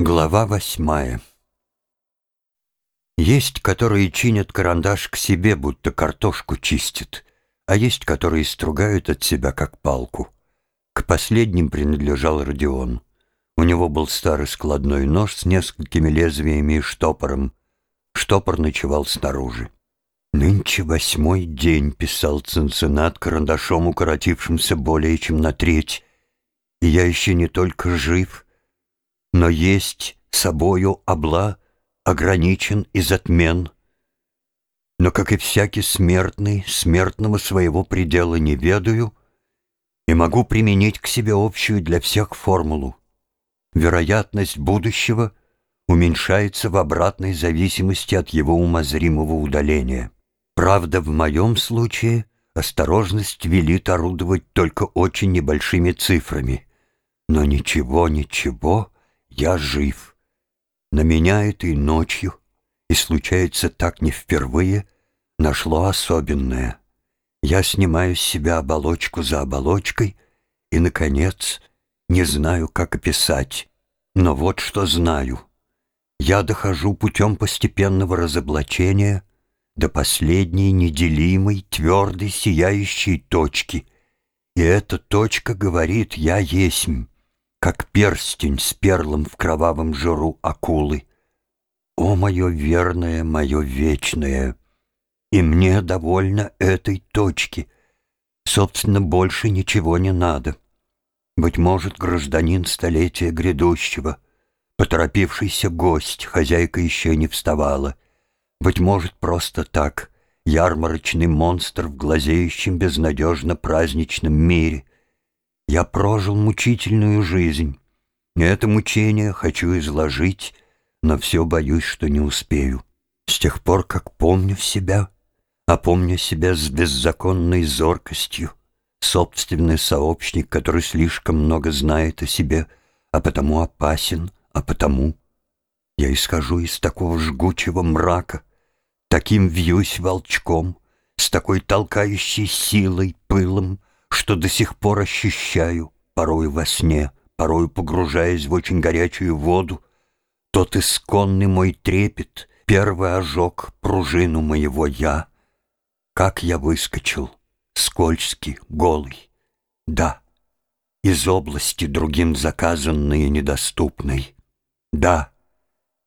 Глава восьмая Есть, которые чинят карандаш к себе, будто картошку чистят, а есть, которые стругают от себя, как палку. К последним принадлежал Родион. У него был старый складной нож с несколькими лезвиями и штопором. Штопор ночевал снаружи. «Нынче восьмой день», — писал Цинциннат карандашом, укоротившимся более чем на треть. «И я еще не только жив, но есть собою обла, ограничен и затмен. Но, как и всякий смертный, смертного своего предела не ведаю и могу применить к себе общую для всех формулу вероятность будущего уменьшается в обратной зависимости от его умозримого удаления. Правда, в моем случае осторожность велит орудовать только очень небольшими цифрами. Но ничего, ничего, я жив. На меня этой ночью, и случается так не впервые, нашло особенное. Я снимаю с себя оболочку за оболочкой и, наконец, не знаю, как описать, но вот что знаю. Я дохожу путем постепенного разоблачения до последней неделимой, твердой, сияющей точки. И эта точка говорит «Я есмь», как перстень с перлом в кровавом жиру акулы. О, мое верное, мое вечное! И мне довольно этой точки. Собственно, больше ничего не надо. Быть может, гражданин столетия грядущего, поторопившийся гость, хозяйка еще не вставала. Быть может, просто так, ярмарочный монстр в глазеющем безнадежно праздничном мире. Я прожил мучительную жизнь. Это мучение хочу изложить, но все боюсь, что не успею. С тех пор, как помню себя, а помню себя с беззаконной зоркостью, собственный сообщник, который слишком много знает о себе, а потому опасен, а потому я исхожу из такого жгучего мрака, таким вьюсь волчком, с такой толкающей силой, пылом, что до сих пор ощущаю, порой во сне, порой погружаясь в очень горячую воду, тот исконный мой трепет, первый ожог пружину моего «я», как я выскочил, скользкий, голый. Да, из области другим заказанной и недоступной. Да,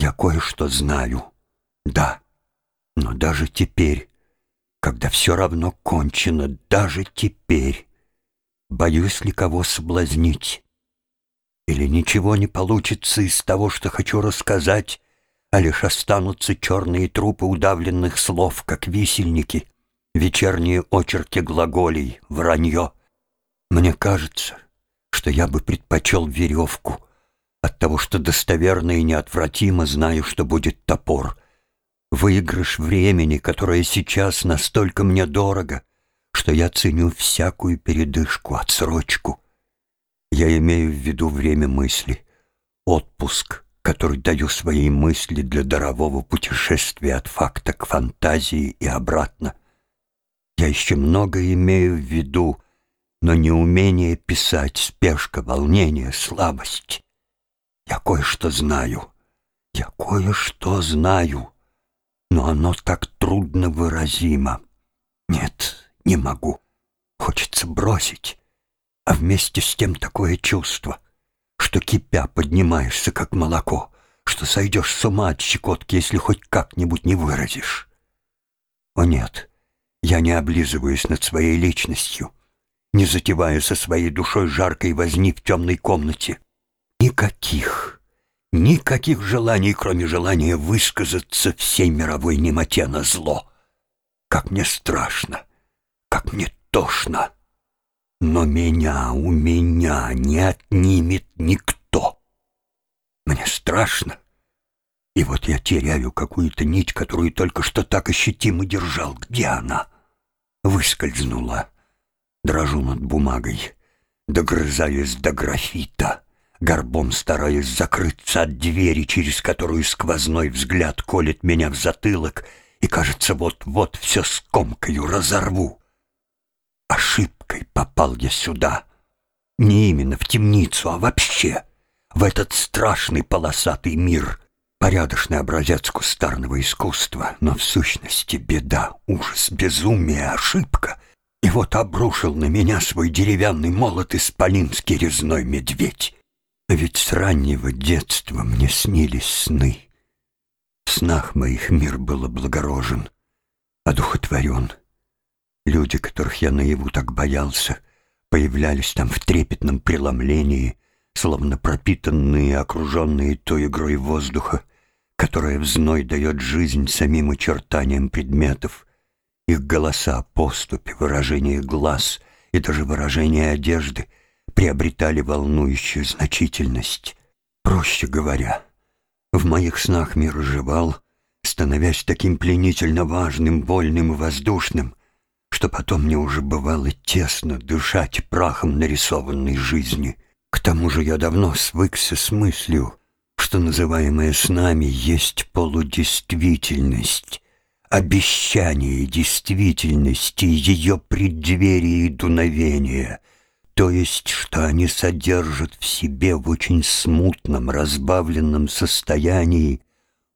я кое-что знаю. Да, но даже теперь, когда все равно кончено, даже теперь, боюсь ли кого соблазнить. Или ничего не получится из того, что хочу рассказать, а лишь останутся черные трупы удавленных слов, как висельники — вечерние очерки глаголей, вранье. Мне кажется, что я бы предпочел веревку от того, что достоверно и неотвратимо знаю, что будет топор. Выигрыш времени, которое сейчас настолько мне дорого, что я ценю всякую передышку, отсрочку. Я имею в виду время мысли, отпуск, который даю своей мысли для дарового путешествия от факта к фантазии и обратно. Я еще много имею в виду, но неумение писать, спешка, волнение, слабость. Я кое-что знаю, я кое-что знаю, но оно так трудно выразимо. Нет, не могу. Хочется бросить, а вместе с тем такое чувство, что кипя поднимаешься, как молоко, что сойдешь с ума от щекотки, если хоть как-нибудь не выразишь. О нет, я не облизываюсь над своей личностью, не затеваю со своей душой жаркой возни в темной комнате. Никаких, никаких желаний, кроме желания высказаться всей мировой немоте на зло. Как мне страшно, как мне тошно. Но меня у меня не отнимет никто. Мне страшно. И вот я теряю какую-то нить, которую только что так ощутимо держал. Где она? выскользнула. Дрожу над бумагой, догрызаясь до графита, горбом стараясь закрыться от двери, через которую сквозной взгляд колет меня в затылок, и, кажется, вот-вот все скомкою разорву. Ошибкой попал я сюда. Не именно в темницу, а вообще. в этот страшный полосатый мир. Порядочный образец кустарного искусства, но в сущности беда, ужас, безумие, ошибка. И вот обрушил на меня свой деревянный молот исполинский резной медведь. Ведь с раннего детства мне снились сны. В снах моих мир был облагорожен, одухотворен. Люди, которых я наяву так боялся, появлялись там в трепетном преломлении, словно пропитанные, окруженные той игрой воздуха, которая в зной дает жизнь самим очертаниям предметов. Их голоса, поступи, выражение глаз и даже выражение одежды приобретали волнующую значительность. Проще говоря, в моих снах мир оживал, становясь таким пленительно важным, вольным и воздушным, что потом мне уже бывало тесно дышать прахом нарисованной жизни. К тому же я давно свыкся с мыслью, что называемое с нами есть полудействительность, обещание действительности, ее преддверие и дуновение, то есть, что они содержат в себе в очень смутном, разбавленном состоянии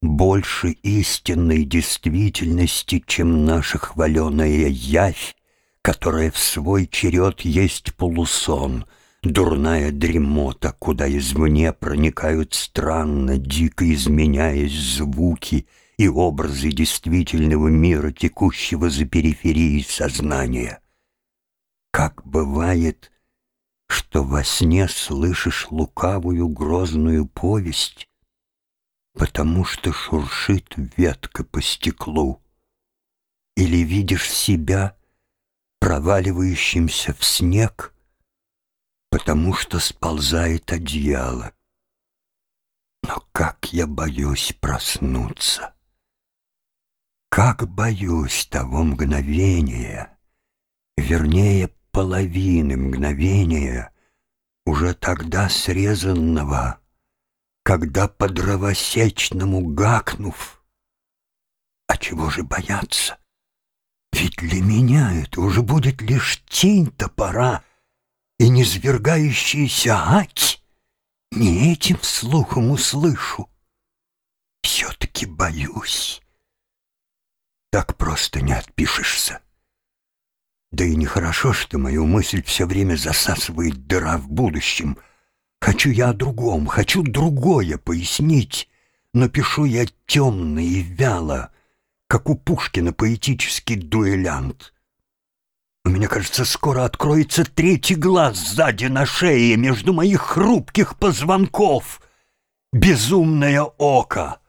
больше истинной действительности, чем наша хваленая явь, которая в свой черед есть полусон — Дурная дремота, куда извне проникают странно, дико изменяясь звуки и образы действительного мира, текущего за периферией сознания. Как бывает, что во сне слышишь лукавую грозную повесть, потому что шуршит ветка по стеклу, или видишь себя проваливающимся в снег — потому что сползает одеяло. Но как я боюсь проснуться! Как боюсь того мгновения, вернее, половины мгновения, уже тогда срезанного, когда по дровосечному гакнув. А чего же бояться? Ведь для меня это уже будет лишь тень топора — и низвергающийся ать не этим слухом услышу. Все-таки боюсь. Так просто не отпишешься. Да и нехорошо, что мою мысль все время засасывает дыра в будущем. Хочу я о другом, хочу другое пояснить, но пишу я темно и вяло, как у Пушкина поэтический дуэлянт. У меня, кажется, скоро откроется третий глаз сзади на шее между моих хрупких позвонков. Безумное око,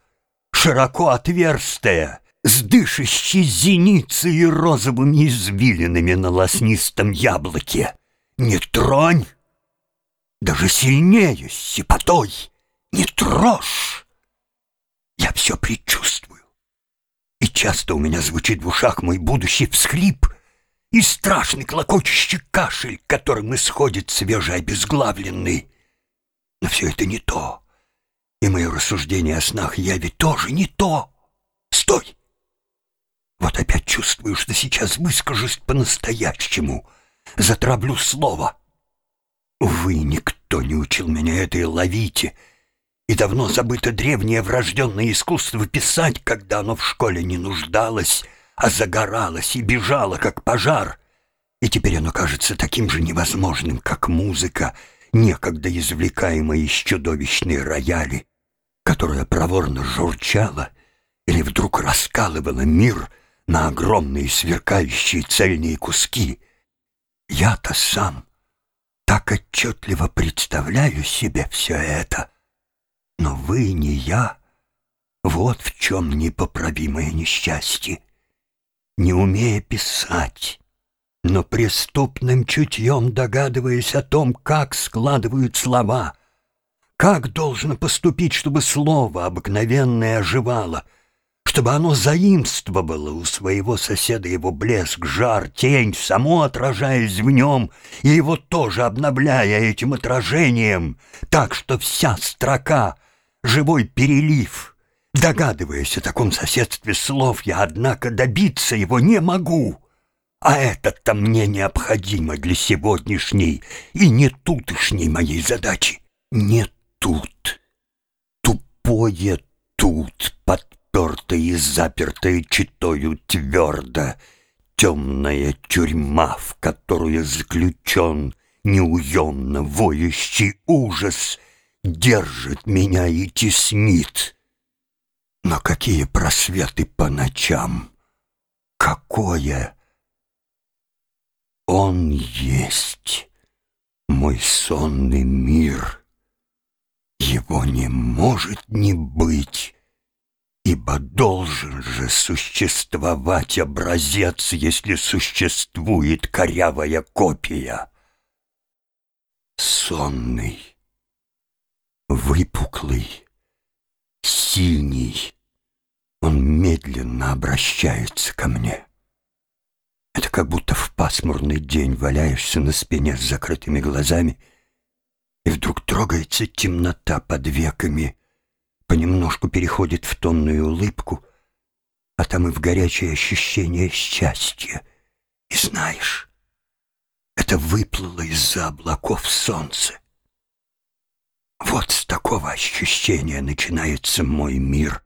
широко отверстое, с дышащей зеницей и розовыми извилинами на лоснистом яблоке. Не тронь! Даже сильнее, с сипотой! Не трожь! Я все предчувствую. И часто у меня звучит в ушах мой будущий всхлип — и страшный клокочущий кашель, которым исходит свежеобезглавленный. Но все это не то. И мое рассуждение о снах я ведь тоже не то. Стой! Вот опять чувствую, что сейчас выскажусь по-настоящему. Затраблю слово. Увы, никто не учил меня этой ловите. И давно забыто древнее врожденное искусство писать, когда оно в школе не нуждалось — а загоралось и бежало, как пожар. И теперь оно кажется таким же невозможным, как музыка, некогда извлекаемая из чудовищной рояли, которая проворно журчала или вдруг раскалывала мир на огромные сверкающие цельные куски. Я-то сам так отчетливо представляю себе все это, но вы не я. Вот в чем непоправимое несчастье не умея писать, но преступным чутьем догадываясь о том, как складывают слова, как должно поступить, чтобы слово обыкновенное оживало, чтобы оно заимствовало у своего соседа его блеск, жар, тень, само отражаясь в нем, и его тоже обновляя этим отражением, так что вся строка — живой перелив — Догадываясь о таком соседстве слов, я, однако, добиться его не могу. А это-то мне необходимо для сегодняшней и не тутошней моей задачи. Не тут, тупое тут, подпертое и запертое читою твердо, темная тюрьма, в которую заключен неуемно воющий ужас, держит меня и теснит. Но какие просветы по ночам! Какое! Он есть мой сонный мир. Его не может не быть, ибо должен же существовать образец, если существует корявая копия. Сонный, выпуклый, синий, он медленно обращается ко мне. Это как будто в пасмурный день валяешься на спине с закрытыми глазами, и вдруг трогается темнота под веками, понемножку переходит в тонную улыбку, а там и в горячее ощущение счастья. И знаешь, это выплыло из-за облаков солнце. Вот с такого ощущения начинается мой мир